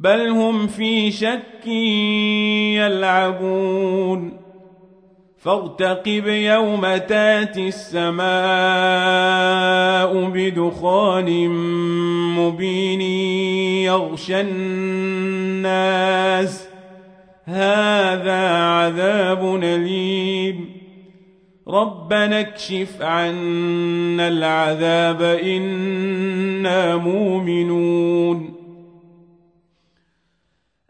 بل هم في شك يلعبون. فارتقب يوم تاتي السماء بدخان مبين يغشى الناس. هذا عذاب أليم. ربنا اكشف عنا العذاب إنا مؤمنون.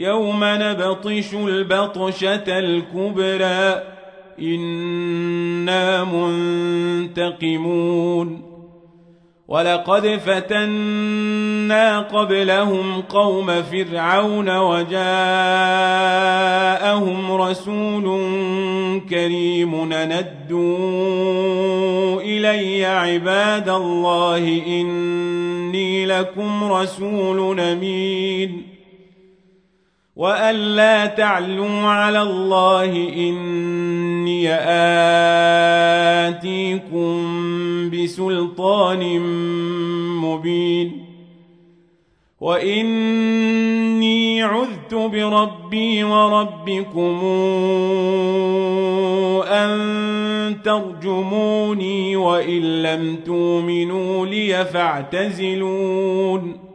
يوم نبطش البطشة الكبرى. إنا منتقمون. ولقد فتنا قبلهم قوم فرعون وجاءهم رسول كريم. ندوا إلي عباد الله إني لكم رسول أمين. وأن لا تعلوا على الله إني آتيكم بسلطان مبين وإني عذت بربي وربكم أن ترجموني وإن لم تؤمنوا لي فاعتزلون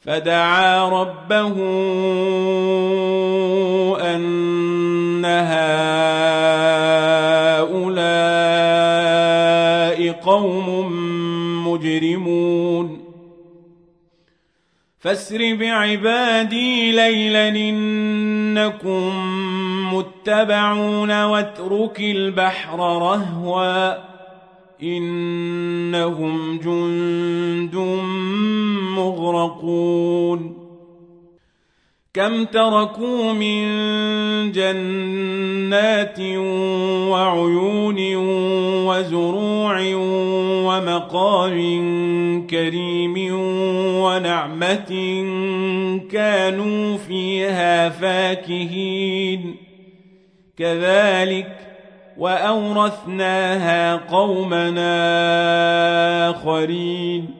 فدعا ربه أن هؤلاء قوم مجرمون. فاسر بعبادي ليلا إنكم متبعون واترك البحر رهواً إنهم جند مغرقون كم تركوا من جنات وعيون وزروع ومقام كريم ونعمة كانوا فيها فاكهين كذلك وأورثناها قومنا آخرين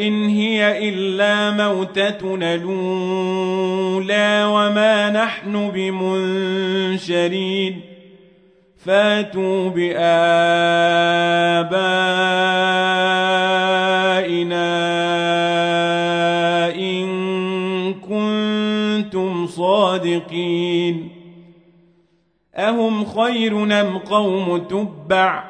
إن هي إلا موتتنا الأولى وما نحن بمنشرين. فاتوا بآبائنا إن كنتم صادقين. أهم خير نم قوم تبع؟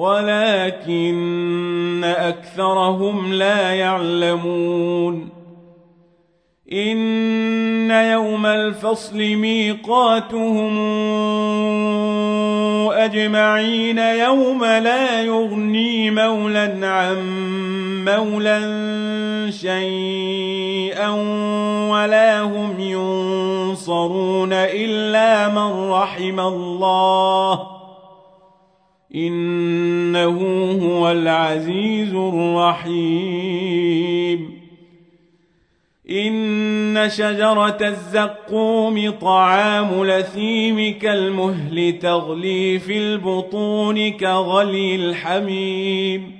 ولكن أكثرهم لا يعلمون. إن يوم الفصل ميقاتهم أجمعين يوم لا يغني مولا عن مولا شيئا ولا هم ينصرون إلا من رحم الله. إنه هو العزيز الرحيم. إن شجرة الزقوم طعام لثيم كالمهل تغلي في البطون كغلي الحميم.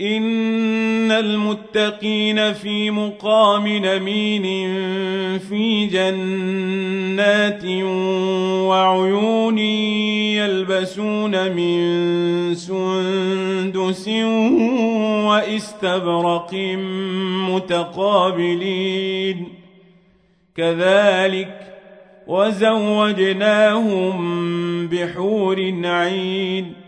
إن المتقين في مقام نمين في جنات وعيون يلبسون من سندس واستبرق متقابلين كذلك وزوجناهم بحور عين